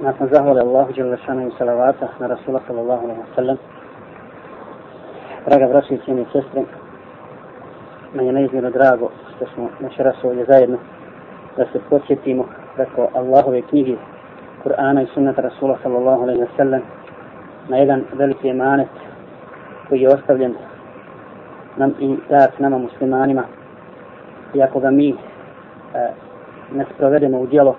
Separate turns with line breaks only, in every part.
nakon zahvale Allahu Đelešanu i salavata na Rasula sallallahu alaihi wa sallam. Draga braći i cijeni sestre, meni je neizmjerno drago što smo večeras ovdje zajedno da se podsjetimo preko Allahove knjige Kur'ana i sunnata Rasula sallallahu alaihi wa sallam na jedan veliki emanet koji je ostavljen nam i dat nama muslimanima i ako ga mi e, ne sprovedemo u djelo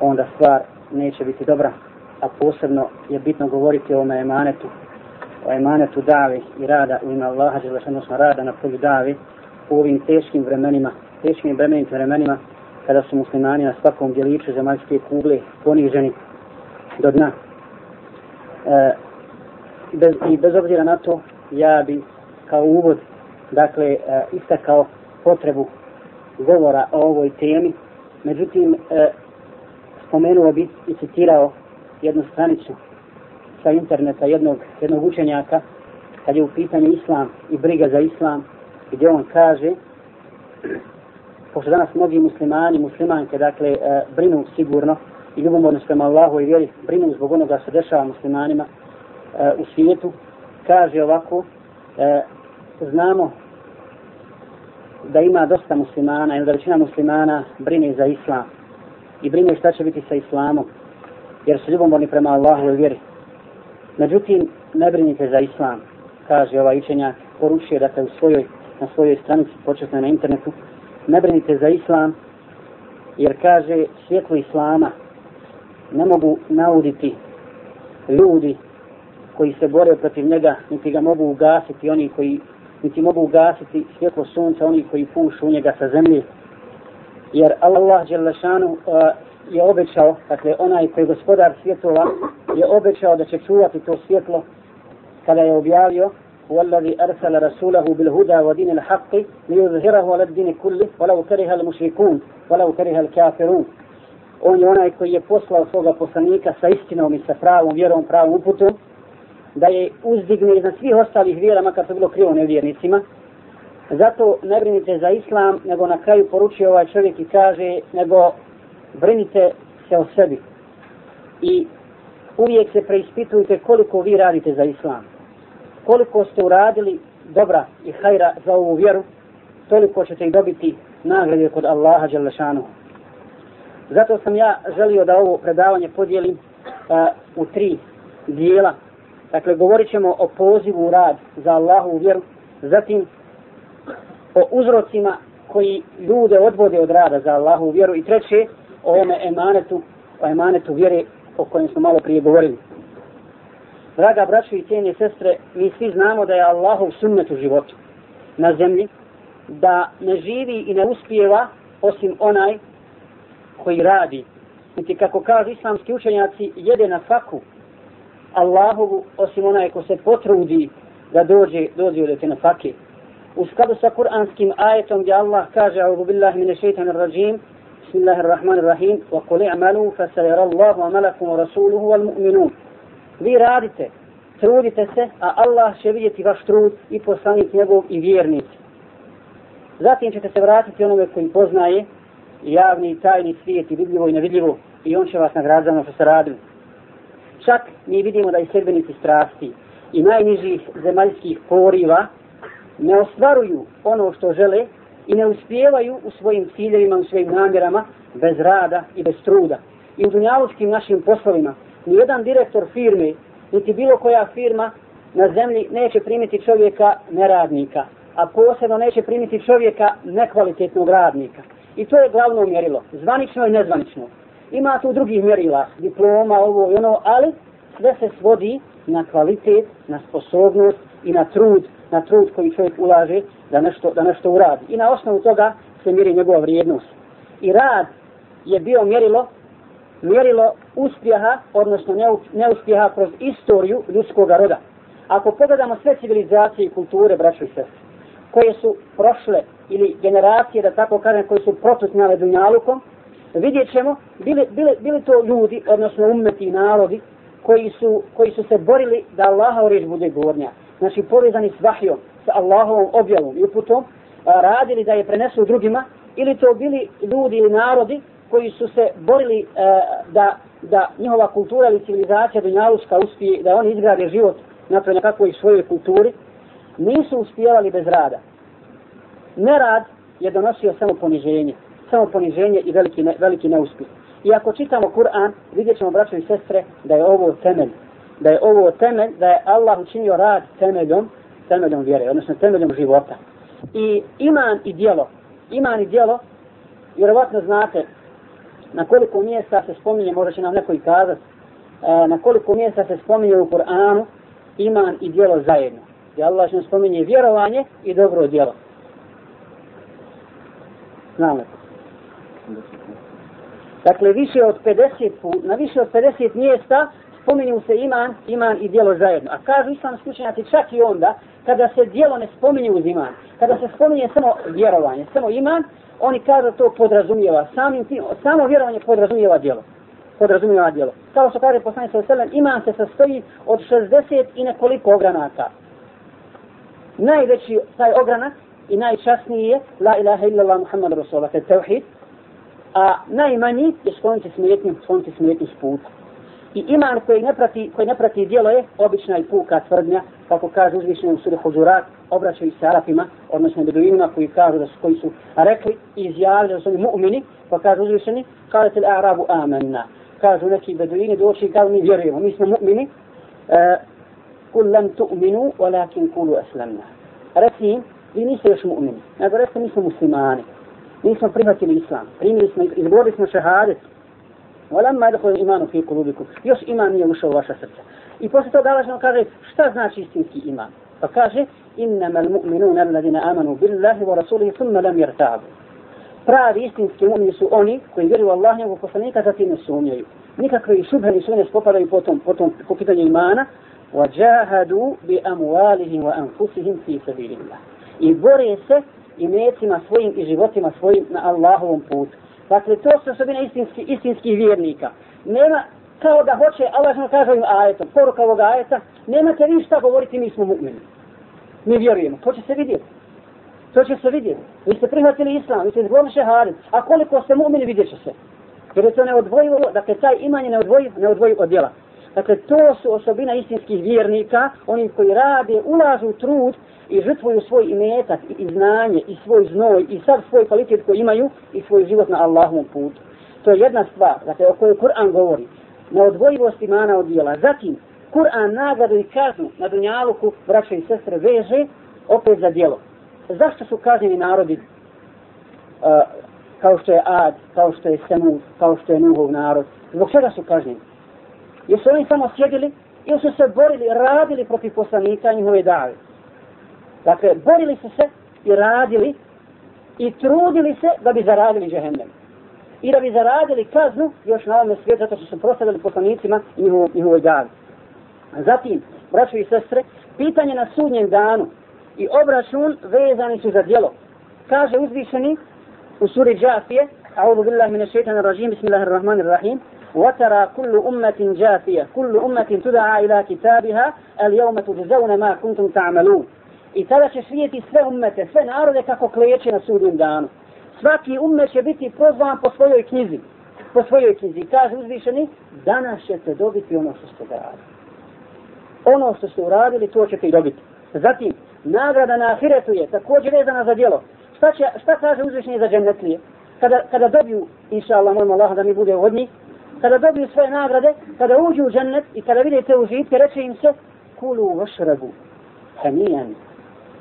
onda stvar neće biti dobra a posebno je bitno govoriti o emanetu o emanetu davi i rada u ime Allaha odnosno rada na polju davi u ovim teškim vremenima teškim vremenim vremenima kada su muslimani na svakom djeliću zemaljske kugle poniženi do dna. E, bez, i bez obzira na to ja bi kao uvod dakle e, istakao potrebu govora o ovoj temi. Međutim e, spomenuo bi i citirao jednu stranicu sa interneta jednog, jednog učenjaka kad je u pitanju islam i briga za islam gdje on kaže pošto danas mnogi muslimani, muslimanke dakle e, brinu sigurno i ljubomorno prema Allahu i vjeri brinu zbog onoga se dešava muslimanima e, u svijetu kaže ovako e, znamo da ima dosta muslimana ili da većina muslimana brine za islam i brinu šta će biti sa islamom jer su ljubomorni prema Allahu i vjeri međutim ne brinite za islam kaže ovaj učenjak poručuje dakle u svojoj na svojoj stranici početno na internetu ne brinite za islam jer kaže svjetlo islama ne mogu nauditi ljudi koji se bore protiv njega, niti ga mogu ugasiti oni koji, niti mogu ugasiti svjetlo sunca oni koji pušu u njega sa zemlje Jer Allah Đelešanu uh, je obećao, dakle onaj koji je gospodar svjetova, je obećao da će čuvati to svjetlo kada je objavio والذي أرسل رسوله بالهدى ودين الحق ليظهره على الدين كله ولو كره المشركون ولو كره الكافرون on je onaj koji je poslao svoga poslanika sa istinom i sa pravom vjerom, pravom uputom, da je uzdigne iznad svih ostalih vjera, makar to bilo krivo nevjernicima. Zato ne brinite za islam, nego na kraju poručuje ovaj čovjek i kaže, nego brinite se o sebi. I uvijek se preispitujte koliko vi radite za islam. Koliko ste uradili dobra i hajra za ovu vjeru, toliko ćete i dobiti nagrade kod Allaha Đalešanu. Zato sam ja želio da ovo predavanje podijelim uh, u tri dijela. Dakle, govorit ćemo o pozivu u rad za Allahu u vjeru, zatim o uzrocima koji ljude odvode od rada za Allahu vjeru i treće o ovome emanetu, o emanetu vjere o kojem smo malo prije govorili. Draga braćo i cijenje sestre, mi svi znamo da je Allahov sunnet u životu na zemlji, da ne živi i ne uspijeva osim onaj koji radi. Niti kako kažu islamski učenjaci, jede na faku Allahovu, osim onaj ko se potrudi da dođe, dođe do te na. U skladu sa kuranskim ajetom gdje Allah kaže, A'udhu billahi mine šeitan rajim, Bismillahirrahmanirrahim, wa qul amalu, fa sajara Allahu amalakum wa rasuluhu wal mu'minun. Vi radite, trudite se, a Allah će vidjeti vaš trud i poslanik njegov i vjernici. Zatim ćete se vratiti onome koji poznaje javni i tajni svijet i vidljivo i nevidljivo i on će vas nagraditi za ono što ste radili. Čak mi vidimo da i sedbenici strasti i najnižih zemaljskih poriva ne ostvaruju ono što žele i ne uspijevaju u svojim ciljevima, u svojim namjerama bez rada i bez truda. I u dunjalučkim našim poslovima nijedan direktor firme, niti bilo koja firma na zemlji neće primiti čovjeka neradnika, a posebno neće primiti čovjeka nekvalitetnog radnika. I to je glavno mjerilo, zvanično i nezvanično. Ima tu drugih mjerila, diploma, ovo i ono, ali sve se svodi na kvalitet, na sposobnost i na trud, na trud koji čovjek ulaže da nešto, da nešto uradi. I na osnovu toga se mjeri njegova vrijednost. I rad je bio mjerilo, mjerilo uspjeha, odnosno neuspjeha kroz istoriju ljudskog roda. Ako pogledamo sve civilizacije i kulture, braćo i sestre, koje su prošle ili generacije, da tako kažem, koje su protutnjale dunjalukom, vidjet ćemo, bili, bili, bili to ljudi, odnosno umeti i narodi, koji su, koji su se borili da Allaha reč bude gornja. Znači, povezani s vahjom, sa Allahovom objavom i uputom, radili da je prenesu drugima, ili to bili ljudi ili narodi koji su se borili e, da, da njihova kultura ili civilizacija dunjaluska uspije, da oni izgrade život napravo nekakvoj svojoj kulturi, nisu uspijevali bez rada. Nerad je donosio samo poniženje, samo poniženje i veliki, ne, veliki neuspjeh. I ako čitamo Kur'an, vidjet ćemo, braćo i sestre, da je ovo temelj. Da je ovo temelj, da je Allah učinio rad temeljom, temeljom vjere, odnosno temeljom života. I iman i djelo, iman i djelo, vjerovatno znate na koliko mjesta se spominje, možda će nam neko i kazati, e, na koliko mjesta se spominje u Kur'anu iman i djelo zajedno. I Allah će spominje vjerovanje i dobro djelo. Znamo. Dakle, više od 50 put, na više od 50 mjesta spominju se iman, iman i djelo zajedno. A kažu islam slučenjaci čak i onda, kada se djelo ne spominje uz iman, kada se spominje samo vjerovanje, samo iman, oni kažu to podrazumijeva, samim tim, samo vjerovanje podrazumijeva djelo. Podrazumijeva djelo. Kao što kaže poslanik sa selem, iman se sastoji od 60 i nekoliko ogranaka. Najveći taj ogranak i najčasniji je La ilaha illallah Muhammad Rasulullah, to je tevhid, a najmanji je skloniti smetnju, skloniti smetnju s puta. I iman koji ne prati, koji ne prati dijelo je obična i puka tvrdnja, kako kaže uzvišenje u suri Huzurat, obraćaju se Arapima, odnosno beduinima koji kažu da su, koji su rekli i izjavili da su oni mu'mini, pa kaže uzvišeni, kaže til Arabu amenna. Kažu neki beduini doći i kažu mi vjerujemo, mi smo mu'mini, e, kul lam tu'minu, walakin kulu aslamna. Reci im, vi niste još mu'mini, nego reci mi smo muslimani. Mi smo prihvatili islam, primili smo, izgovorili smo šehadet, ولما يدخل الإيمان في قلوبكم još iman nije ušao u vaša srca. I posle toga Allah kaže šta znači istinski iman? Pa kaže innama al-mu'minuna alladhina amanu billahi wa rasulihi thumma lam yartabu. Pravi istinski mu'mini su oni koji vjeruju Allah njegovog poslanika zatim ne sumnjaju. Nikakve šubhe ni sumnje spopadaju potom, potom po pitanju imana. وجاهدوا بأموالهم وأنفسهم في سبيل الله. I bore se i mecima svojim i životima svojim na Allahovom putu. Dakle, to su osobine istinski, istinskih vjernika. Nema, kao da hoće, Allah što kaže ovim ajetom, poruka ovog ajeta, nemate vi šta govoriti, mi smo mu'mini. Mi vjerujemo. To će se vidjeti. To će se vidjeti. Vi ste prihvatili islam, vi ste izgovorili šehadim. A koliko ste mu'mini, vidjet će se. Jer je to neodvojivo, dakle, taj imanje neodvojiv, neodvojiv od djela. Dakle, to su osobina istinskih vjernika, oni koji rade, ulažu trud i žrtvuju svoj imetak i znanje i svoj znoj i sad svoj kvalitet koji imaju i svoj život na Allahovom putu. To je jedna stvar, dakle, o kojoj Kur'an govori. Na odvojivost imana od dijela. Zatim, Kur'an nagradu i kaznu na Dunjaluku, braće i sestre, veže opet za dijelo. Zašto su kažnjeni narodi uh, kao što je Ad, kao što je Semud, kao što je Nuhov narod? Zbog čega su kažnjeni? Jesu oni samo sjedili ili su se borili, radili protiv poslanika njihove dave? Dakle, borili su se i radili i trudili se da bi zaradili džehennem. I da bi zaradili kaznu još na ovom svijetu zato što su prostavili poslanicima i njihovoj, njihovoj davi. Zatim, braćo i sestre, pitanje na sudnjem danu i obračun vezani su za djelo. Kaže uzvišeni u suri Džafije, أعوذ بالله من الشيطان الرجيم بسم الله الرحمن الرحيم وترى كل أمة جاثية كل أمة تدعى إلى كتابها اليوم تجزون ما كنتم تعملون I tada će svijeti sve ummete, sve narode kako kleće na sudnjem danu. Svaki ummet će biti prozvan po svojoj knjizi. Po svojoj knjizi. Kaže uzvišeni, danas ćete dobiti ono što ste radili. Ono što ste uradili, to ćete i dobiti. Zatim, nagrada na ahiretu je također vezana za djelo. Šta, će, šta kaže uzvišeni za džennetlije? Kada, kada dobiju, inša Allah, molim Allah da mi bude od njih, kada dobiju svoje nagrade, kada uđu u džennet i kada vidite užitke, reče im se, kulu vašrabu, hanijan,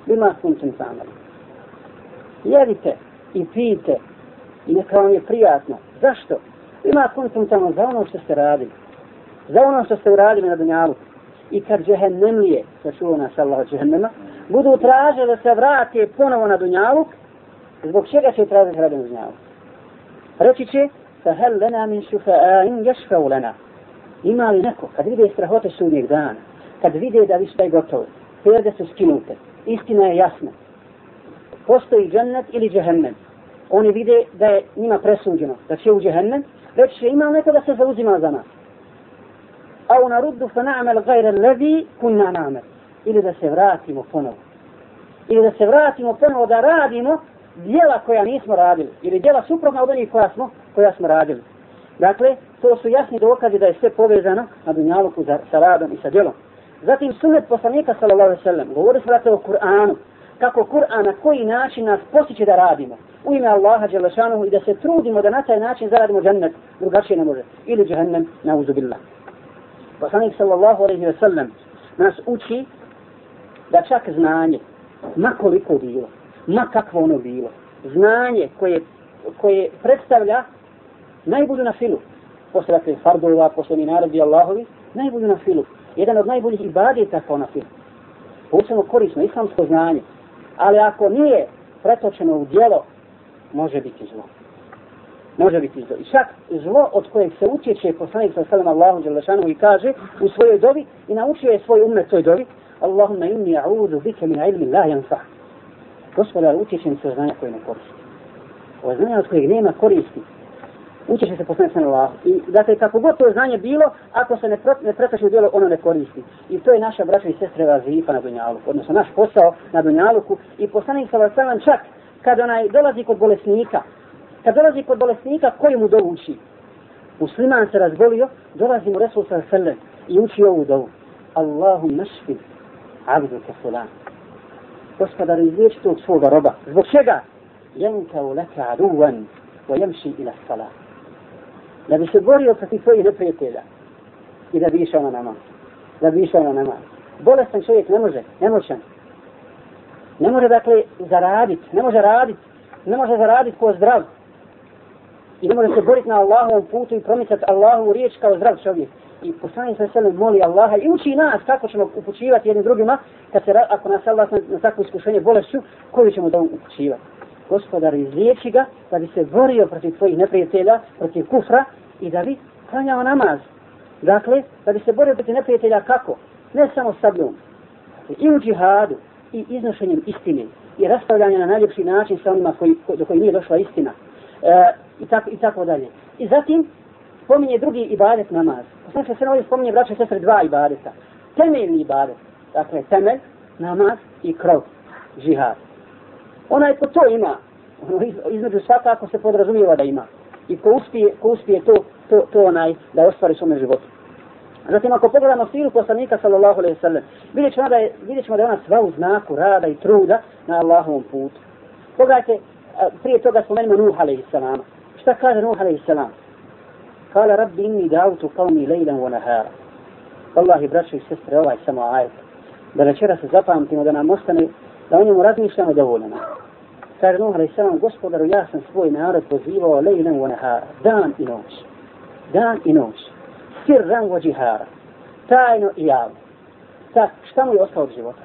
bima sunčim samali. Jedite i pijte i neka vam je prijatno. Zašto? Bima kuntum tamo za ono što ste radili. Za ono što ste uradili na dunjalu. I kad džehennemlije, sačuva nas Allah od džehennema, budu traže da se vrate ponovo na dunjaluk, zbog čega će tražiti radi na dunjalu? Reći će, fa hel lena min šufa'ain ješfau. Ima li neko, kad vide strahote sudnjeg dana, kad vide da vi ste gotovi, perde su skinute, istina je jasna. Postoji džennet ili džehennem. Oni vide da je njima presuđeno, da će u džehennem, već će ima neko da se zauzima za nas. A u naruddu fa na'amel gajre levi kunna na'amel. Ili da se vratimo ponovo. Ili da se vratimo ponovo da radimo dijela koja nismo radili. Ili dijela suprotna od onih koja smo, koja smo radili. Dakle, to su jasni dokazi da je sve povezano na dunjaluku za, sa radom i sa djelom. Zatim sunet poslanika sallallahu alejhi ve sellem govori se dakle o Kur'anu, kako Kur'an na koji način nas postiče da radimo. U ime Allaha Đelešanuhu i da se trudimo da na taj način zaradimo džennet, drugačije ne može, ili džehennem, nauzu billah. Poslanik sallallahu alejhi ve sellem nas uči da čak znanje, ma koliko bilo, ma kakvo ono bilo, znanje koje, koje predstavlja najbolju na filu, posle dakle fardova, posle minarebi Allahovi, najbolju na filu, jedan od najboljih ibadeta kao na filu. Posebno korisno, islamsko znanje, ali ako nije pretočeno u dijelo, može biti zlo. Može biti zlo. I čak zlo od kojeg se utječe poslanik sa salam Allahu Đelešanu i kaže u svojoj dovi i naučio je svoj umet toj dovi Allahumma inni a'udhu bika min ilmi la yanfa. Gospodar, utječem se znanja koje ne koristi. Ovo znanja od kojeg nema koristi. Utječe se poslanik na Allah. I dakle, kako god to znanje bilo, ako se ne, pre, ne pretaši u djelo, ono ne koristi. I to je naša braća i sestre vazifa na Dunjaluku. Odnosno, naš posao na Dunjaluku. I poslanik sa Vasalan čak kad onaj dolazi kod bolesnika, kad dolazi kod bolesnika, koji mu dovuči? Musliman se razbolio, dolazi mu Resul sa Vasalan i uči ovu dovu. Allahu našfi abdu kefulan. Gospodar, izliječi tog svoga roba. Zbog čega? Jenka u leka aduvan, wa jemši ila salat. Da bi se borio protiv svojih neprijatelja i da bi išao na namaz. Da bi išao na namaz. Bolestan čovjek ne može, nemoćan. Ne može dakle zaraditi, ne može raditi, ne može zaraditi ko zdrav. I ne može se boriti na Allahovom putu i promicati Allahovu riječ kao zdrav čovjek. I poslani se sve moli Allaha i uči nas kako ćemo upućivati jednim drugima, kad se, ako nas Allah na, na takvo iskušenje bolešću, koju ćemo da upućivati. Gospodar, izliječi ga da bi se borio protiv tvojih neprijatelja, protiv kufra i da bi klanjao namaz. Dakle, da bi se borio protiv neprijatelja kako? Ne samo sabljom. Dakle, I u džihadu, i iznošenjem istine i raspravljanje na najljepši način sa onima koji, ko, do koji nije došla istina e, i, tako, i tako dalje. I zatim spominje drugi ibadet namaz. Znači se ovdje spominje braće i sestre dva ibadeta. Temeljni ibadet, dakle temelj, namaz i krov, Onaj ko to ima, ono između svakako se podrazumijeva da ima. I ko uspije, ko uspije to, to, to onaj da ostvari svome životu. Zatim ako pogledamo siru poslanika sallallahu alejhi ve sellem, vidjet ćemo da je vidjet ćemo da je ona sva u znaku rada i truda na Allahovom putu. Pogledajte, prije toga spomenimo Nuh alejhi salam. Šta kaže Nuh alejhi salam? Kala rabbi inni da'utu qawmi lejlan wa nahara. Wallahi, braćo i sestre, ovaj samo ajet. Da večera se zapamtimo, da nam ostane, da o njemu razmišljamo dovoljno. Kaže Nuh a.s. gospodaru, ja sam svoj narod pozivao lejlen u nahara. Dan i noć. Dan i noć sirran wa džihara. Tajno i javno. Ta, šta mu je ostao od života?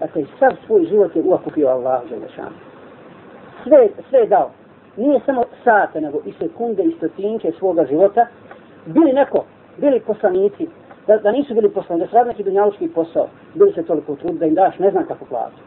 Dakle, sav svoj život je uakupio Allah za lešanu. Sve, sve je dao. Nije samo sate, nego i sekunde i stotinke svoga života. Bili neko, bili poslanici, da, da nisu bili poslani, da su radili neki dunjalučki posao, bili se toliko trud da im daš ne znam kako platu.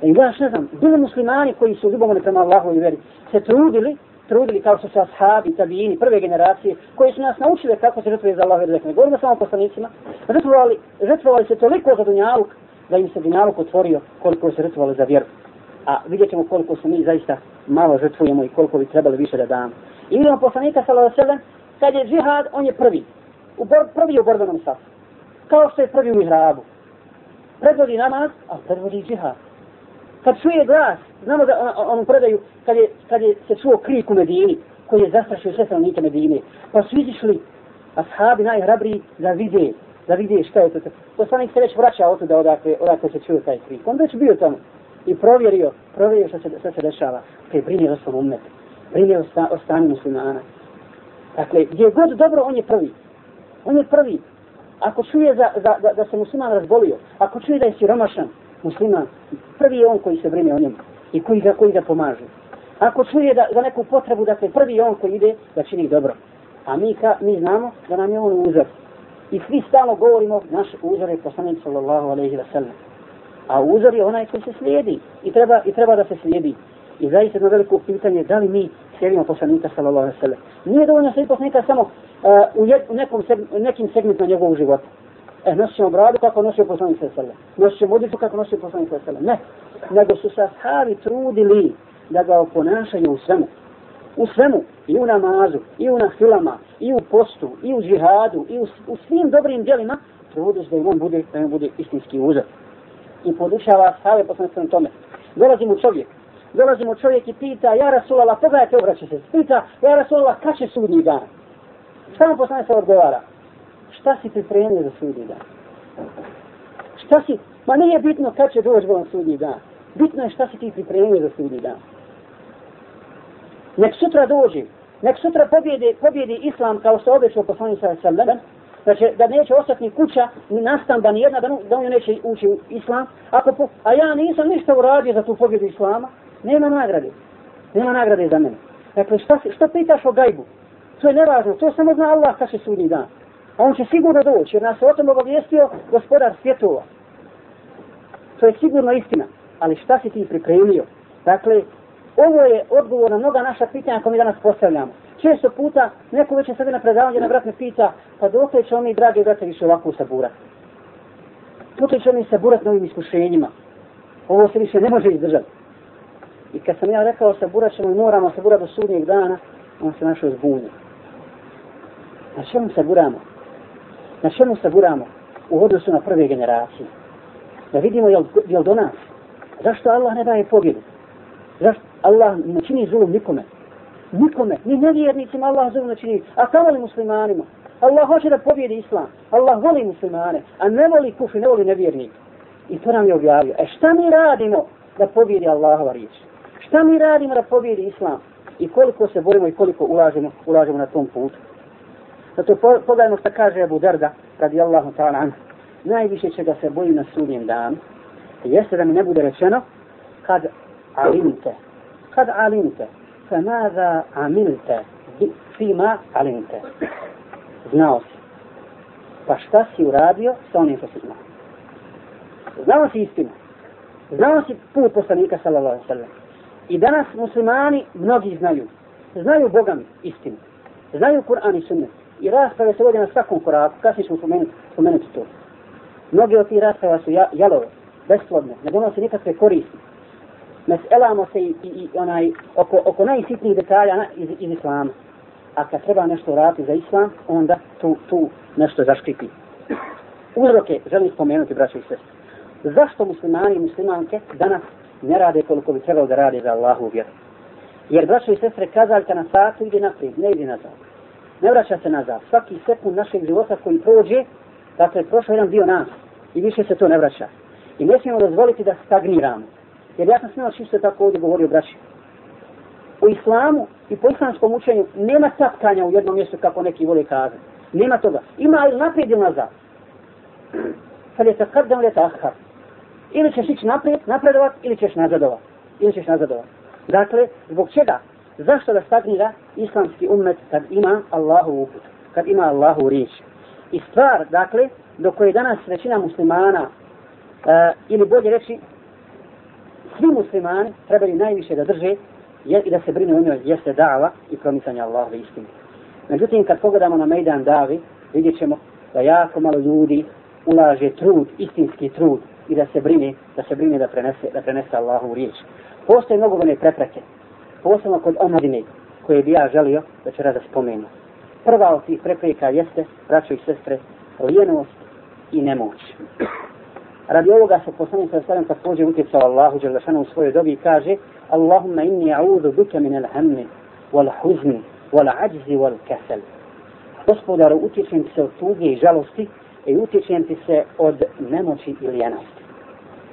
Da im daš ne znam, bili muslimani koji su ljubomani prema Allahu i veri, se trudili trudili kao što su ashabi, tabijini, prve generacije, koji su nas naučili kako se žrtvuje za Allah i Ne govorimo samo poslanicima. Žrtvovali, žrtvovali se toliko za dunjaluk, da im se dunjaluk otvorio koliko se žrtvovali za vjeru. A vidjet ćemo koliko se mi zaista malo žrtvujemo i koliko bi trebali više da damo. I vidimo poslanika sallallahu alejhi kad je džihad, on je prvi. U bor, prvi u borbenom safu. Kao što je prvi u mihrabu. Predvodi namaz, a predvodi džihad kad čuje glas, znamo da on, on predaju, kad je, kad je se čuo krik u Medini, koji je zastrašio sve stanovnike Medine, pa su izišli ashabi najhrabriji da vide, da vide šta je to. Poslanik se već vraća od da odakle, odakle se čuje taj krik. On već bio tamo i provjerio, provjerio šta se, šta se dešava. Kaj brinio o svom umetu, brinio o, sta, o stanju muslimana. Dakle, gdje god dobro, on je prvi. On je prvi. Ako čuje za, za, da, da se musliman razbolio, ako čuje da je siromašan, musliman, prvi je on koji se brine o njemu i koji ga, koji ga pomaže. Ako čuje da, za neku potrebu, dakle, prvi je on koji ide da čini dobro. A mi, ka, mi znamo da nam je on uzor. I svi stalno govorimo, naš uzor je poslanik sallallahu alaihi wa sallam. A uzor je onaj koji se slijedi i treba, i treba da se slijedi. I zaista jedno veliko pitanje da li mi slijedimo poslanika sallallahu alaihi wa sallam. Nije dovoljno slijediti poslanika samo E, u, jed, u nekom seg, nekim segmentima njegovog života. E, nosit ćemo bradu kako nosio poslanik sve sele. Nosit ćemo odjeću kako nosio poslanik sve sele. Ne. Nego su se ashabi trudili da ga oponašaju u svemu. U svemu, i u namazu, i u nahilama, i u postu, i u džihadu, i u, u svim dobrim djelima, trudiš da im on bude, da im bude istinski uzor. I podučava sahave poslanicom tome. Dolazi mu čovjek, dolazi mu čovjek i pita, ja Rasulallah, pogledajte, obraća se, pita, ja Rasulallah, kad će sudnji dan? Šta mu sam odgovara? Šta si pripremio za sudnji dan? Šta si, ma nije bitno kad će doći bolan sudnji dan. Bitno je šta si ti pripremio za sudnji dan. Nek sutra dođe, nek sutra pobjede, pobjedi islam kao što obećao poslanik sa sallam, znači da neće ostati ni kuća, ni nastamba, ni jedna, da, da on neće ući u islam, ako po, a ja nisam ništa uradio za tu pobjedu islama, nema nagrade. Nema nagrade za mene. Dakle, šta, šta pitaš o gajbu? To je nevažno, to samo zna Allah kad će sudnji dan. A on će sigurno doći, jer nas je o tom obavijestio gospodar svjetova. To je sigurno istina. Ali šta si ti pripremio? Dakle, ovo je odgovor na mnoga naša pitanja koje mi danas postavljamo. Često puta neko već je sad na predavanju na vrat me pita, pa dok ćemo mi, dragi brate, više ovako saburati? Dok ćemo mi saburati novim iskušenjima? Ovo se više ne može izdržati. I kad sam ja rekao saburat ćemo i moramo saburati do sudnjeg dana, on se našao zbunio. Na čemu saburamo? Na čemu saburamo? U odnosu na prve generacije. Da vidimo jel, jel do nas. Zašto Allah ne daje pobjedu? Zašto Allah ne čini zulum nikome? Nikome, ni nevjernicima Allah zulum ne čini. A kamo li muslimanima? Allah hoće da pobjedi islam. Allah voli muslimane, a ne voli kufi, ne voli nevjernike. I to nam je objavio. E šta mi radimo da pobjedi Allahova riječ? Šta mi radimo da pobjedi islam? I koliko se borimo i koliko ulažemo, ulažemo na tom putu? Zato pogledajmo što kaže Abu Darda, radi Allahu ta'ala anhu. Najviše će ga se boji na sudnjem danu. Jeste da mi ne bude rečeno, kad alimte, kad alimte, fa maza amilte, fima alimte. Znao si. Pa šta si uradio sa onim što si znao? Znao si istinu. Znao si put poslanika sallallahu alaihi sallam. I danas muslimani mnogi znaju. Znaju Boga istinu. Znaju Kur'an i sunnet. I rasprave se vode na svakom koraku. Kasnije ćemo spomenuti, spomenuti to. Mnogi od tih rasprava su jalove, besplodne, ne donose nikakve koristi. Meselamo se i, i, i onaj, oko, oko najsitnijih detalja na, iz, iz islama. A kad treba nešto raditi za islam, onda tu, tu nešto zaštiti. Uzroke želim spomenuti, braće i sestre. Zašto muslimani i muslimanke danas ne rade koliko bi trebalo da rade za Allahu vjeru? Jer, braće i sestre, kazaljka na satu ide naprijed, ne ide nazad. Ne vraća se nazad. Svaki sekund našeg života koji prođe, dakle, prošao jedan dio nas i više se to ne vraća. I ne smijemo dozvoliti da stagniramo. Jer ja sam smjela čisto tako ovdje govorio braći. U islamu i po islamskom učenju nema tapkanja u jednom mjestu kako neki vole kazati. Nema toga. Ima ili naprijed ili nazad. Kad je takad da tahar. Ili ćeš ići naprijed, napredovat, ili ćeš nazadovat. Ili ćeš nazadovat. Dakle, zbog čega? Zašto da stagnira islamski ummet kad ima Allahu uput? Kad ima Allahu riječ? I stvar, dakle, do koje danas većina muslimana, e, ili bolje reći, svi muslimani trebali najviše da drže je, i da se brine u njoj jeste dava i promicanje Allahove istine. Međutim, kad pogledamo na Mejdan Davi, vidjet ćemo da jako malo ljudi ulaže trud, istinski trud i da se brine, da se brine da prenese, da prenese Allahu riječ. Postoje mnogo prepreke, posebno kod omladine koje bi ja želio da će rada spomenu. Prva od tih prepreka jeste, braćo i sestre, lijenost i nemoć. Radi ovoga se poslanik sa sallam također utjecao Allahu Đelešanu u svojoj dobi i kaže Allahumma inni a'udhu bika min al-hammi wal huzni wal ajzi wal kasal. Gospodaru, utječem ti se od tuge i žalosti i utječem ti se od nemoći i lijenosti.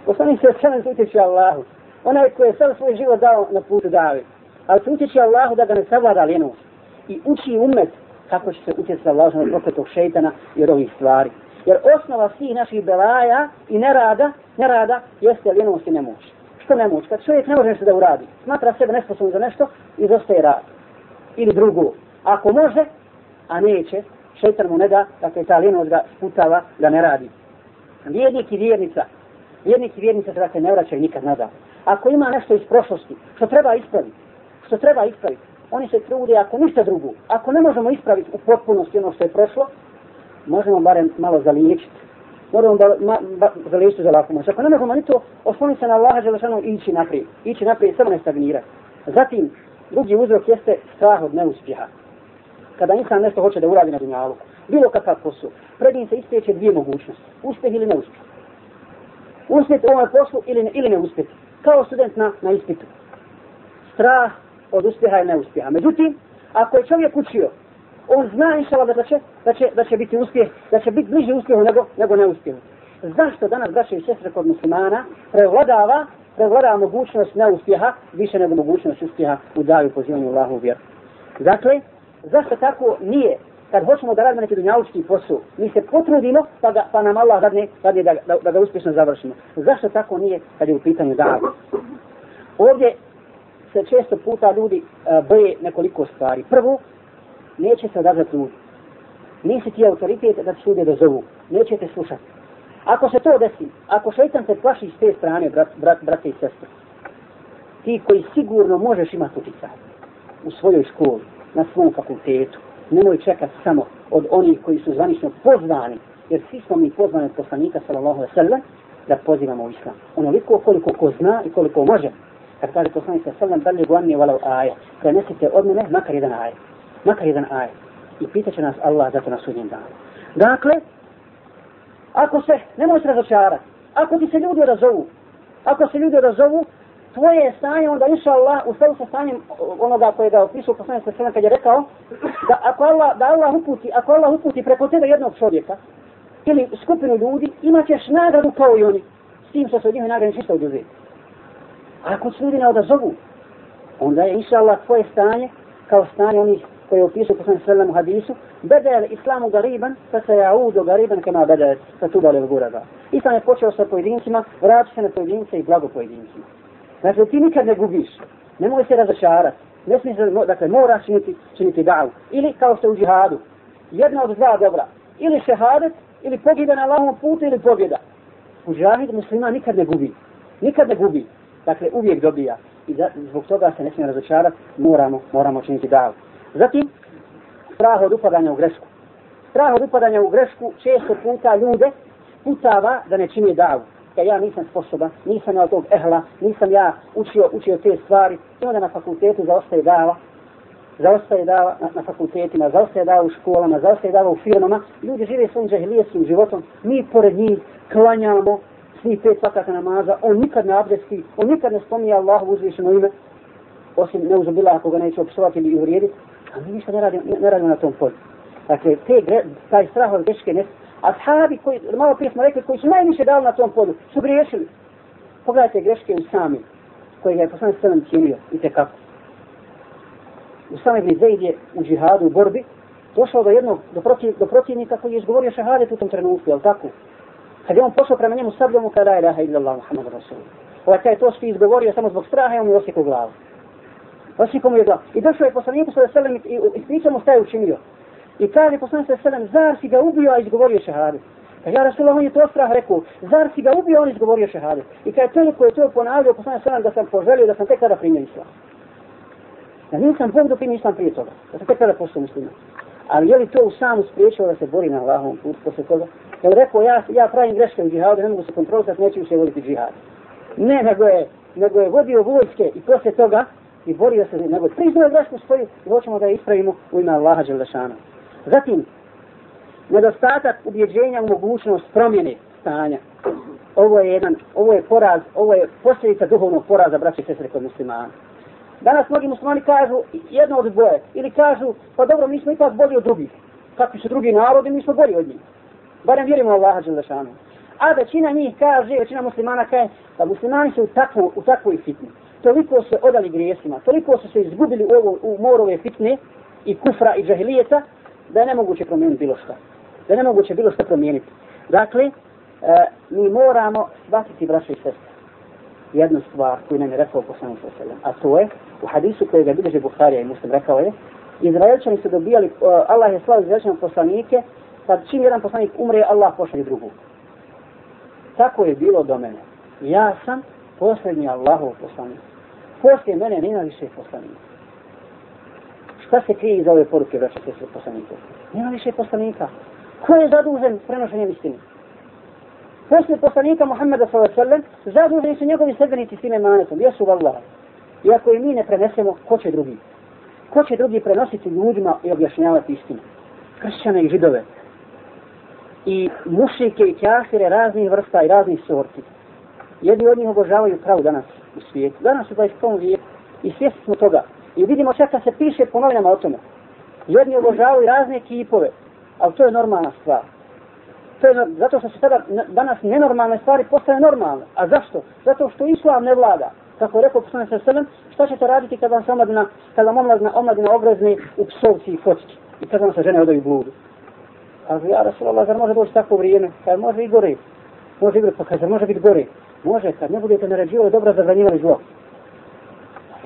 Poslanik sa sallam se utječe Allahu. Onaj koji je sad svoj život dao na putu davi. Ali se utječe Allahu da ga ne savlada lijenost. I uči umet kako će se utjecati Allahu na prokletog šeitana i od ovih stvari. Jer osnova svih naših belaja i nerada, nerada jeste ljenost i nemoć. Što nemoć? Kad čovjek ne može nešto da uradi, smatra sebe nesposobno za nešto i rad. Ili drugo. Ako može, a neće, šeitan mu ne da, dakle ta ljenost ga sputava da ne radi. Vjernik i vjernica, vjernik i vjernica se dakle ne vraćaju nikad nazad. Ako ima nešto iz prošlosti, što treba ispraviti, što treba ispraviti, oni se trude ako ništa drugo, ako ne možemo ispraviti u potpunosti ono što je prošlo, možemo barem malo zaliječiti. Moramo ba, ma, ba, zaliječiti za laku moć. Ako ne možemo ni to, osloniti se na Allaha Želešanu i ići naprijed. Ići naprijed, samo ne stagnirati. Zatim, Drugi uzrok jeste strah od neuspjeha. Kada insan nešto hoće da uradi na dunjalu, bilo kakav posao, pred njim se ispriječe dvije mogućnosti. Uspjeh ili neuspjeh. Uspjeti u ovom poslu ili ne, ili ne uspjeti. Kao student na, na ispitu. Strah od uspjeha i neuspjeha. Međutim, ako je čovjek učio, on zna inšala da će, da će, da će biti uspjeh, da će biti bliži uspjehu nego, nego neuspjehu. Zašto danas braće i sestre kod muslimana prevladava, prevladava mogućnost neuspjeha više nego mogućnost uspjeha u daju pozivanju Allahu vjeru. Dakle, zašto tako nije kad hoćemo da radimo neki dunjalučki posao, mi se potrudimo pa, ga, pa nam Allah dadne, dadne da, da, da, ga uspješno završimo. Zašto tako nije kad je u pitanju dava? Ovdje se često puta ljudi e, boje nekoliko stvari. Prvo, neće se odazvati ljudi. Nisi ti autoritet da se ljudi dozovu. Neće te slušati. Ako se to desi, ako šeitan te plaši s te strane, brat, brat, brate i sestre, ti koji sigurno možeš imati utjecaj u svojoj školi, na svom fakultetu, nemoj čekati samo od onih koji su zvanično pozvani, jer svi smo mi pozvani od poslanika, sallallahu alaihi sallam, da pozivamo u islam. Onoliko koliko ko zna i koliko može. Kad kaže poslanik sa sallam, dalje guanni valau aje, prenesite od mene makar jedan aje. Makar jedan aje. I pitaće nas Allah zato na sudnjem danu. Dakle, ako se, nemoj se razočarati, ako ti se ljudi razovu, ako se ljudi razovu, tvoje stanje, onda inša Allah, u stavu sa stanjem onoga koje ga opisao poslanik sa sallam kad je rekao, da ako Allah, da Allah uputi, ako Allah uputi preko tebe jednog čovjeka, ili skupinu ljudi, imat ćeš nagradu kao i oni, s tim što se od njih nagrade ništa oduzeti. Ako se ljudi ne odazovu, onda je inša Allah tvoje stanje, kao stanje onih koji je opisao poslanik sallam u hadisu, bedel islamu gariban, pa se jaudu gariban kema bedel sa tubale u gurada. Islam je počeo sa pojedincima, vrati se na pojedince i blago pojedincima. Dakle, ti nikad ne gubiš. Ne mogu se razočarati. Ne smiješ, dakle, moraš činiti, činiti da'u. Ili kao što u džihadu. Jedna od dva dobra. Ili šehadet, ili pobjeda na Allahom putu, ili pobjeda. U džahid muslima nikad ne gubi. Nikad ne gubi. Dakle, uvijek dobija. I za, zbog toga se ne smije razočarati. Moramo, moramo činiti davu. Zatim, strah od upadanja u grešku. Strah od upadanja u grešku često puta ljude putava da ne čini davu da ja nisam sposoban, nisam ja tog ehla, nisam ja učio, učio te stvari, i onda na fakultetu zaostaje dava, zaostaje dava na, na fakultetima, zaostaje dava u školama, zaostaje dava u firmama, ljudi žive svojim džahilijeskim životom, mi pored njih klanjamo svih pet svakaka namaza, on nikad ne abdesti, on nikad ne spominje Allahu uzvišeno ime, osim neuzubila ako ga neće opisovati ili uvrijediti, a mi ništa ne radimo, ne radimo na tom polju. Dakle, te, taj strah od greške ne, ashabi koji, malo prije smo rekli, koji su najviše dali na tom polju, su griješili. Pogledajte greške u sami, koje je poslanik sallam činio i tekako. U sami ibn Zaid je u džihadu, u borbi, došao do jednog, do, protiv, do protivnika koji je izgovorio šahadet u tom trenutku, jel tako? Kad je on pošao prema njemu sabljom, kada je ilaha illallah Muhammad Rasul. Ovaj taj je to svi izgovorio samo zbog straha i on mi osjeku glavu. Osjeku mu je glavu. I došao je poslaniku selem i ispričao mu šta je učinio. I kaže poslanik sa selem, zar si ga ubio, a izgovorio šehadu. Kaže, ja Rasulullah, on je to strah rekao, zar si ga ubio, on izgovorio šehadu. I kaže, toliko je to ponavljao poslanik sa da sam poželio da sam tek tada primio islam. Ja nisam Bog dok primio islam prije toga, da sam tek tada postao muslima. Ali je li to u samu spriječilo da se bori na Allahom put posle toga? Jer rekao, ja, ja pravim greške u džihadu, ne mogu se kontrolisati, neću se voditi džihad. Ne, nego je, nego je vodio vojske i posle toga i borio se, nego priznao grešku svoju i hoćemo da je ispravimo u ime Allaha Đelešana. Zatim, nedostatak ubjeđenja u mogućnost promjene stanja. Ovo je jedan, ovo je poraz, ovo je posljedica duhovnog poraza braće i sestre kod muslimana. Danas mnogi muslimani kažu jedno od dvoje, ili kažu, pa dobro, mi smo ipak bolji od drugih. Kakvi su drugi narodi, mi smo bolji od njih. Barem vjerimo Allaha Đelešanu. A većina njih kaže, većina muslimana kaže, da muslimani su u, takvu, u takvoj fitni. Toliko se odali grijesima, toliko su se izgubili u, ovo, u morove fitne i kufra i džahilijeta, da je nemoguće promijeniti bilo što. Da je nemoguće bilo što promijeniti. Dakle, e, mi moramo shvatiti, braće i sestre, jednu stvar koju nam je rekao poslanik sallallahu selem, a to je, u hadisu koji ga bilježi Buharija i muslim rekao je, Izraelčani su dobijali, uh, Allah je slao Izraelčanom poslanike, kad čim jedan poslanik umre, Allah pošalje drugu. Tako je bilo do mene. Ja sam posljednji Allahov poslanik. Poslije mene nema više poslanika. Šta se krije iza ove poruke vraća se sve poslanike? Nema više poslanika. Ko je zadužen prenošenjem istine? Poslije poslanika Muhammeda s.a.v. zaduženi su njegovi sredbenici s time manetom. Jesu vallah. I ako je mi ne prenesemo, ko će drugi? Ko će drugi prenositi ljudima i objašnjavati istinu? Kršćane i židove. I mušike i kjafire raznih vrsta i raznih sorti. Jedni od njih obožavaju pravu danas u svijetu. Danas u 21. vijeku. I svjesni smo toga. I vidimo čak se piše po novinama o tome. Jedni obožavaju razne kipove. Ali to je normalna stvar. To je, zato što se sada danas nenormalne stvari postaju normalne. A zašto? Zato što islam ne vlada. Kako je rekao poslanik sallallahu šta ćete raditi kada vam se omladina, kada vam omladina, omladina ograzni u psovci i kocki? I kada vam se žene odaju bludu? Kažu, ja Rasulallah, zar može doći tako vrijeme? Kaže, može i gore. Može i gore, pa kaže, može biti gore. Može, kad ne budete naređivali dobro, zabranjivali zlo.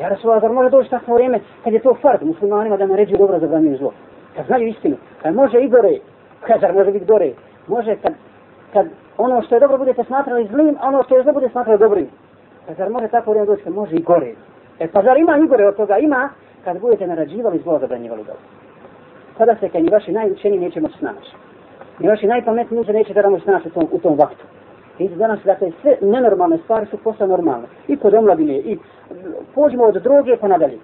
Ja Rasulallah, zar može doći tako vrijeme kad je to fard muslimanima da naređuju dobro, zabranjuju zlo? Kad znaju istinu. Kaže, može i gore. Kaže, zar može biti gore? Može kad, kad ono što je dobro budete smatrali zlim, a ono što je zlo bude smatrali dobrim. Kad zar može tako vrijeme doći, može i gore. E pa zar ima i gore od toga? Ima kad budete narađivali zlo, zabranjivali dobro. Kada se kad ni vaši najučeniji neće moći snaći. Ni vaši najpametniji se neće da moći snaći u tom, u tom vaktu. I danas, dakle, sve nenormalne stvari su postale normalne. I kod omladine, i pođemo od droge pa nadalje.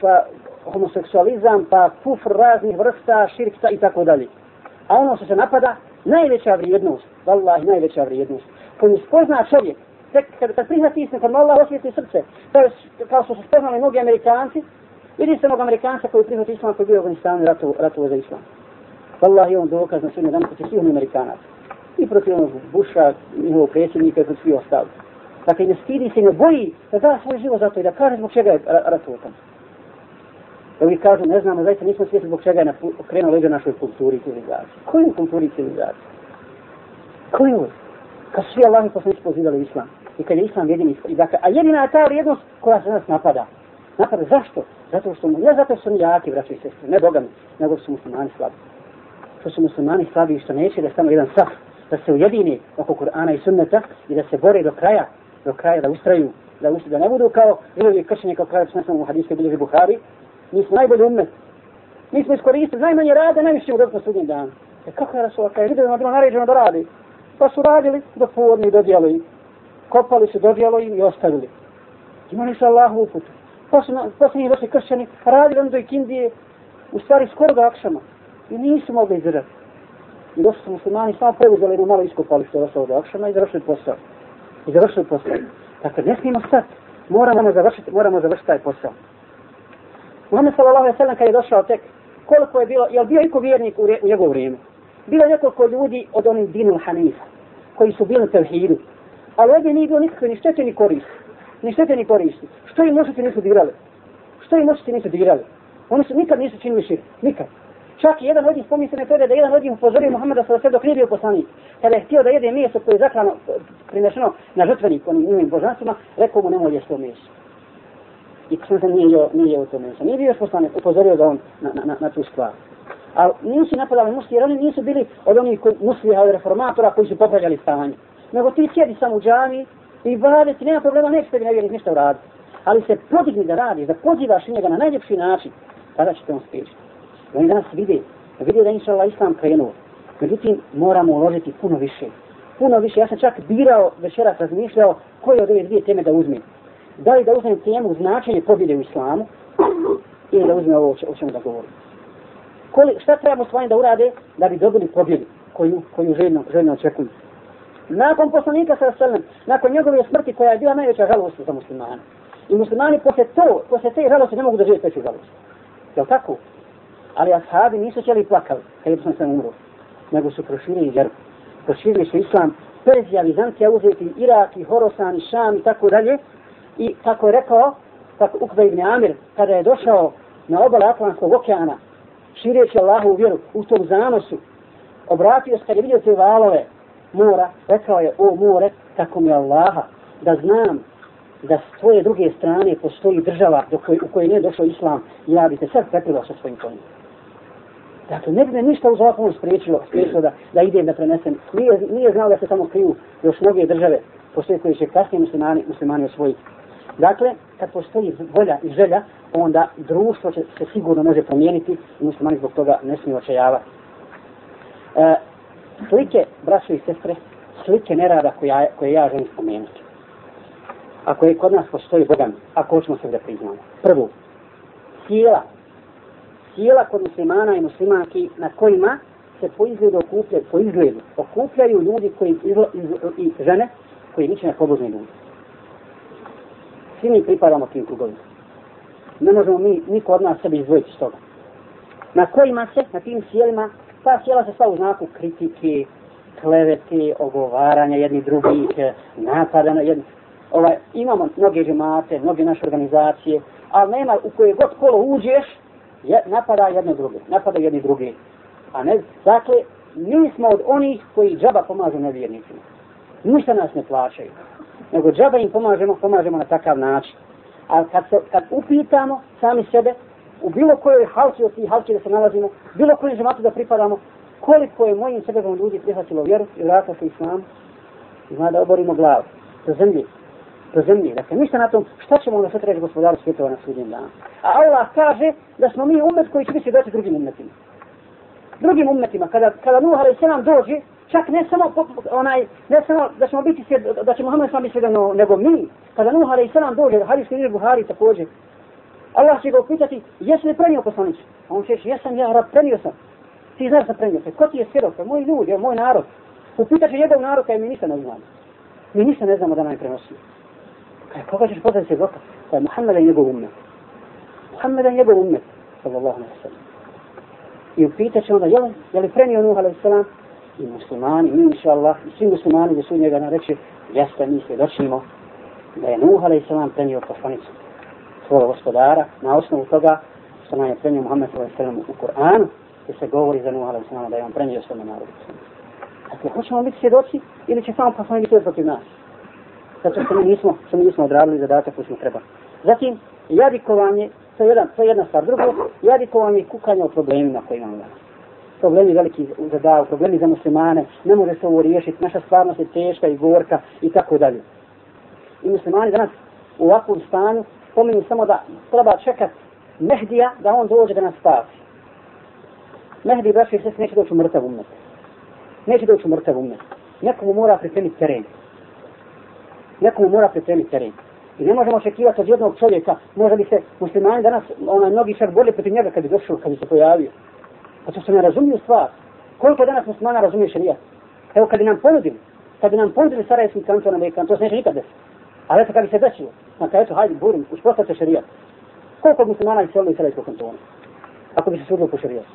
Pa homoseksualizam, pa kufr raznih vrsta, širkta i tako dalje. A ono što se napada, najveća vrijednost, vallahi najveća vrijednost, koju spozna čovjek, tek kad, kad prihvati istinu, kad Allah osvijeti srce, kao, kao što su spoznali mnogi Amerikanci, vidi se onog Amerikanca koji prihvati islam koji je bio u Afganistanu ratu, ratu za islam. Wallahi on dokaz na svime dan protiv svih Amerikanaca. I protiv onog Busha, njihovog predsjednika i protiv svih ostali. Dakle, ne stidi se, ne boji da da svoj život za to i da kaže zbog čega je ratu tamo. Da vi kažu, ne znamo, zaista nismo svjesni zbog čega je krenuo leđa našoj kulturi i civilizaciji. Koju kulturi i civilizaciji? Koju? Kad svi Allahi poslanici pozivali islam. I kad je islam jedini. I dakle, a jedina je ta vrijednost koja se nas napada. Napada, zašto? Zato što mu, ne zato što su jaki, braći i sestri, ne bogami, nego su muslimani slabi. Što su muslimani slabi što neće da samo jedan saf, da se ujedini oko Kur'ana i sunneta i da se bore do kraja, do kraja da ustraju, da, ustraju, da ne budu kao živovi kršćenje kao kraja smo u hadijskoj bilježi Buhari, mi smo najbolji umet. Mi smo iskoristili najmanje rade, najviše ćemo dobiti na sudnjem danu. E kako je Rasul, kada je vidio da bilo naređeno da radi? Pa su radili do podni, dodijeli. Kopali su, dodjelo im i ostavili. Imali su Allahu uputu posljednji došli kršćani, radili onda i kindije, u stvari skoro do akšama. I nisu mogli izdržati. I došli su muslimani, samo preuzeli jedno malo iskopali što je došlo do akšama i završili posao. I završili posao. Dakle, ne smijemo stati. Moramo završiti, moramo završiti taj posao. Muhammed sallallahu alejhi ve sellem kad je došao tek, koliko je bilo, je bio iko vjernik u, u njegovo vrijeme? Bilo je nekoliko ljudi od onih dinul hanifa, koji su bili tevhidu. Ali ovdje nije bilo nikakve ni štete ni koriste. Ni štete ni koristi. Što im mušiti nisu dirali? Što im mušiti nisu dirali? Oni su nikad nisu činili širk, Nikad. Čak i jedan od njih spominje se ne tebe da jedan od njih upozorio Muhammeda sallallahu alejhi dok nije bio poslanik. Kada je htio da jede meso koje je zaklano, prinešeno na žrtvenik onim njihovim božanstvima, rekao mu nemoj jesti to meso i Konstantin nije jeo, nije jeo to meso. Nije bio poslanik upozorio ga on na, na, na, na tu stvar. A nisu napadali muslije, jer oni nisu bili od onih muslija od reformatora koji su popravljali stanje. Nego ti sjedi samo u džami i vade nema problema, neće tebi nevjernik ništa uraditi. Ali se podigni da radiš, da pozivaš njega na najljepši način, tada ćete on spriječiti. I oni danas vide, vide da je inša Allah Islam krenuo. Međutim, moramo uložiti puno više. Puno više. Ja sam čak birao večeras razmišljao koje od ove dvije teme da uzmem da li da uzmem temu značenje pobjede u islamu ili da uzmem ovo o čemu da govorim. Koli, šta treba muslimani da urade da bi dobili pobjedu koju, koju željno, željno očekuju? Nakon poslanika sa sallam, nakon njegove smrti koja je bila najveća žalost za muslimana. I muslimani posle to, posle te žalosti ne mogu da žive veću žalost. Jel tako? Ali ashabi nisu ćeli plakali kad je sam umro. Nego su proširili vjeru. Proširili su islam. Perzija, Vizantija uzeti Irak i Horosan i Šam i tako dalje. I kako je rekao, tako Ukbe ibn Amir, kada je došao na obale Atlantskog okeana, šireći Allahu vjeru, u tom zanosu, obratio se kad je vidio te valove mora, rekao je, o more, tako mi Allaha, da znam da s tvoje druge strane postoji država do koje, u kojoj nije došao Islam, ja bi te sad preprivao sa svojim konjima. Dakle, ne bi me ništa u zakonu spriječilo, spriječilo da, da idem da prenesem. Nije, nije znao da se tamo kriju još mnoge države, postoje koje će kasnije muslimani, muslimani osvojiti. Dakle, kad postoji volja i želja, onda društvo će, se sigurno može promijeniti i muslimani zbog toga ne smiju očajavati. E, slike, braćo i sestre, slike nerada koja, koje ja želim spomenuti. ako je kod nas postoji Bogan, ako hoćemo se da priznamo. Prvo, sila. Sila kod muslimana i muslimanki na kojima se po izgledu okupljaju, po izgledu, okupljaju ljudi koji izlo, iz, i žene koji niče na pobožni ljudi. Svi mi pripadamo tim krugovima. Ne možemo mi, niko od nas sebi izdvojiti s toga. Na kojima se, na tim sjelima, ta sjela se sva u znaku kritike, kleveti, ogovaranja jedni drugih, napada na jedni. Ovaj, imamo mnoge džemate, mnoge naše organizacije, ali nema u koje god kolo uđeš, je, napada jedne druge, napada jedni drugi. A ne, dakle, mi smo od onih koji džaba pomažu nevjernicima. Ništa nas ne plaćaju. Nego džaba im pomažemo, pomažemo na takav način. A kad, se, kad upitamo sami sebe, u bilo kojoj halci od tih halci da se nalazimo, bilo kojoj žematu da pripadamo, koliko je mojim sebebom ljudi prihvatilo vjeru i vrata se islam, zna da oborimo glavu. Do zemlje. Do zemlje. Dakle, ništa na tom, šta ćemo onda sve reći gospodaru svjetova na sudnjem danu. A Allah kaže da smo mi umet koji će biti svjedoci drugim umetima. Drugim umetima. Kada, kada Nuh alaih selam dođe, čak ne samo onaj, ne samo da ćemo biti svjed, da će Muhammed sam biti svjedano, nego mi. Kada Nuh alaih selam dođe, hadijski nije Buhari također, Allah će ga upitati, jesi li prenio poslanić? A on će reći, jesam ja, rab, prenio sam. Ti znaš da prenio sam. Ko ti je svjedok? Pa moj ljudi, moj narod. Upitat će njegov narod, kaj mi ništa ne znamo. Mi ništa ne znamo da nam je prenosio. Kaj, koga ćeš poznati svjedoka? Kaj, pa Muhammed je njegov umet. Muhammed je njegov umet. Sallallahu alaihi sallam. I upitat će onda, jel, jel prenio Nuh alaihi sallam? I muslimani, mi inša Allah, i svi muslimani gdje su njega na nareći, jeste mi svjedočimo da je Nuh alaihi sallam prenio poslanicu svoga gospodara na osnovu toga što nam je prenio Muhammed s.a.v. u Kur'anu gdje se govori za Nuh s.a.v. da je on prenio svome narodu. Dakle, hoćemo biti svjedoci ili će samo poslani biti protiv nas? Zato što mi nismo, što mi nismo odradili zadatak koji smo trebali. Zatim, jadikovanje, to je, jedan, to je jedna stvar. Drugo, jadikovanje i kukanje o problemima koje imamo danas. Problemi veliki za davu, problemi za muslimane, ne može se ovo riješiti, naša stvarnost je teška i gorka i tako dalje. I muslimani danas u ovakvom stanju spominju samo da treba čekat Mehdija da on dođe da nas spasi. Mehdi, braći i neće doći u mrtav umet. Neće doći u mrtav umet. Nekomu mora pripremiti teren. Nekomu mora pripremiti teren. I ne možemo očekivati od jednog čovjeka, možda bi se muslimani danas, onaj, mnogi čak bolje protiv njega kad bi došao, kad bi se pojavio. Pa to se ne razumiju stvar. Koliko danas muslimana razumije šarija? Evo kad bi nam ponudili, kad bi nam ponudili Sarajevski na Amerikan, to se neće nikad desiti. Ali eto kad bi se desilo, na kaj eto, hajde, burim, uspostavite šarijat. Koliko muslimana iselilo iz Sarajevskog kantona? Ako bi se sudilo po šarijatu.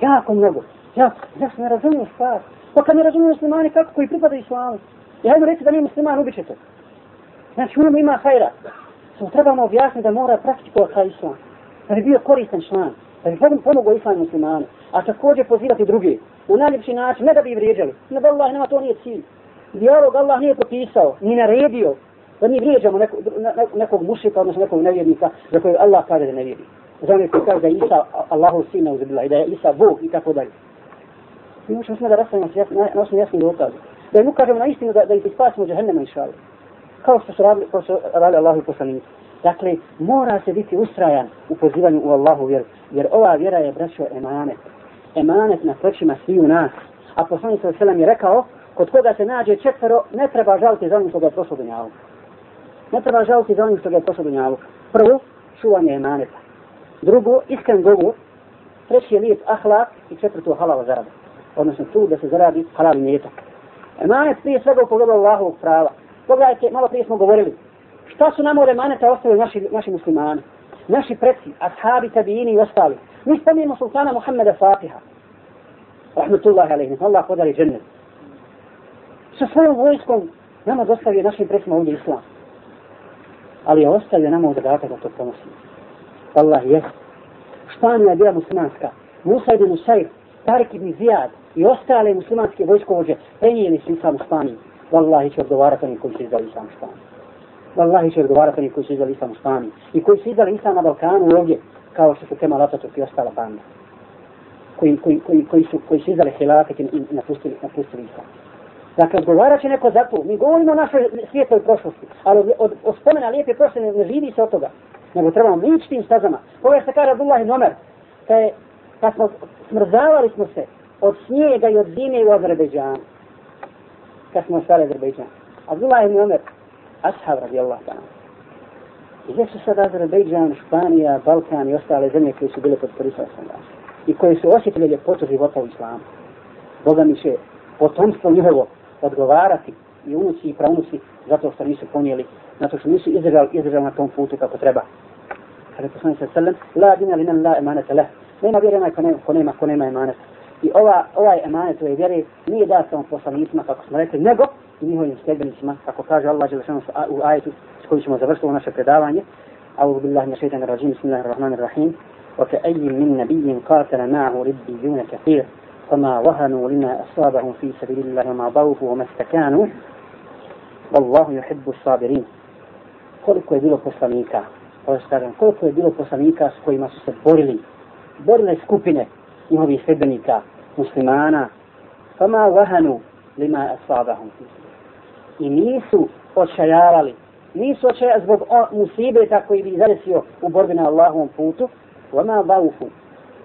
Jako mnogo. Ja, ja se ne razumijem stvar. Pa kad ne razumijem muslimani kako koji pripada islamu. Ja hajmo reći da nije musliman ubit ćete. Znači, u ima hajra. Samo trebamo objasniti da mora praktikovati taj islam. Da bi bio koristan član. Da bi pomogao islam muslimanu. A također pozivati druge. U najljepši način, ne da bi vrijeđali. Ne da Allah, nema to nije cilj dijalog Allah nije propisao, ni naredio, da mi vrijeđamo neko, ne, nekog mušika, odnosno nekog nevjernika, za koje Allah kaže da ne vjeri. Za onih koji kaže da je Isa Allahu sina uzbila i da je Isa Bog i tako dalje. Mi možemo sve da rastavimo na, na osnovu jasnih dokaza. Da im ukažemo na istinu da, da ih spasimo džahennema i šalu. Kao što su radili, kao što radili Allahu i poslanici. Dakle, mora se biti ustrajan u pozivanju u Allahu vjeru. Jer ova vjera je, braćo, emanet. Emanet na plećima sviju nas. A poslanik sallam je rekao, kod koga se nađe četvero, ne treba žaliti za onim što ga je prošlo do. Ne treba žaliti za onim što ga je prošlo do. Prvo, čuvanje emaneta. Drugo, iskren govor. Treći je lijep ahlak i četvrto halal zarada. Odnosno tu da se zaradi halal njetak. Emanet prije svega u pogledu Allahovog prava. Pogledajte, malo prije smo govorili. Šta su nam od emaneta ostavili naši, naši muslimani? Naši preci, ashabi, tabijini i ostali. Mi spominjemo sultana Muhammeda Fatiha. Rahmetullahi alaihim. Allah podari džennet sa svojom vojskom nama dostavio našim predsima ovdje islam. Ali je ostavio nama u zadatak da to ponosimo. Allah je. Španija je bila muslimanska. Musa ibn Usair, Tarik ibn Zijad i ostale muslimanske vojskovođe prenijeli su islam u Španiji. Wallahi će odgovarati oni koji su izdali islam u Španiji. Wallahi će odgovarati oni koji su izdali islam u Španiji. I koji su izdali islam na Balkanu ovdje, kao što su Kemal Atatürk i ostala banda. Koji, koji, koji, koji, su, koji su izdali hilafet i napustili, napustili islam. Dakle, odgovarat će neko za to. Mi govorimo o našoj svijetloj prošlosti, ali od, od, od spomena lijepe prošlosti ne, živi se od toga. Nego trebamo ići tim stazama. Ovo je se kaže Abdullah i Nomer, kad, je, kad smo smrzavali smo se od snijega i od zime u Azerbejdžanu. Kad smo ostali Azerbejdžan. Abdullah i Nomer, ashab radijallahu ta'ala. I gdje su sad Azerbejdžan, Španija, Balkan i ostale zemlje koje su bile pod prisutom i koje su osjetili ljepotu života u islamu. Boga mi će potomstvo njihovo odgovarati i unuci i pranuci zato što nisu ponijeli, zato što nisu izdržali, izdržali na tom putu kako treba. Kada je poslanik sa sallam, la dina li nam la emanete leh. Nema vjere onaj ko nema, ko nema, ko nema emanet. I ova, ovaj emanet ove vjere nije da samo poslanicima, kako smo rekli, nego i njihovim sljedbenicima, kako kaže Allah Đelešanu u ajetu s kojim ćemo završiti naše predavanje. أعوذ بالله من الشيطان الرجيم بسم الله الرحمن الرحيم وكأي من نبي قاتل معه ربيون كثير فما وهنوا لما أصابهم في سبيل الله وما ضعفوا وما استكانوا والله يحب الصابرين koliko je bilo poslanika, ovo kažem, koliko je bilo poslanika s kojima su se borili, borile skupine njihovih sredbenika, muslimana, fama vahanu lima asabahum. I nisu odšajavali, nisu odšajavali zbog musibeta koji bi zadesio u borbi na Allahovom putu, vama vaufu,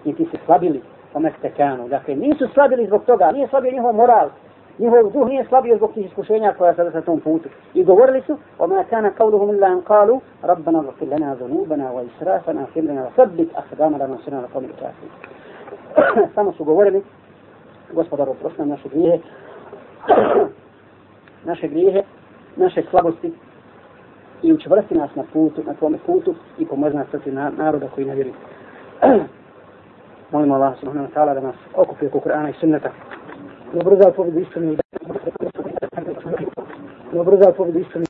niti se slabili, omestekanu. Dakle, nisu slabili zbog toga, nije slabio njihov moral, njihov duh nije slabio zbog tih iskušenja koja sada sa tom putu. I govorili su, o ma kana kauluhum illa an kalu, rabbana gafir lana zanubana wa israfana fir lana wa sabbit ahadama na na komi kafir. Samo su govorili, gospodaru, prosti nam naše grijehe, naše grijehe, naše slabosti i učvrsti nas na putu, na tvome putu i pomozi nas srti na, naroda koji ne vjeruju. Molimo Allah subhanahu wa ta'ala da nas okupi oko Kur'ana i sunneta. Da ubrzao pobjedu istinu. Da ubrzao pobjedu istinu.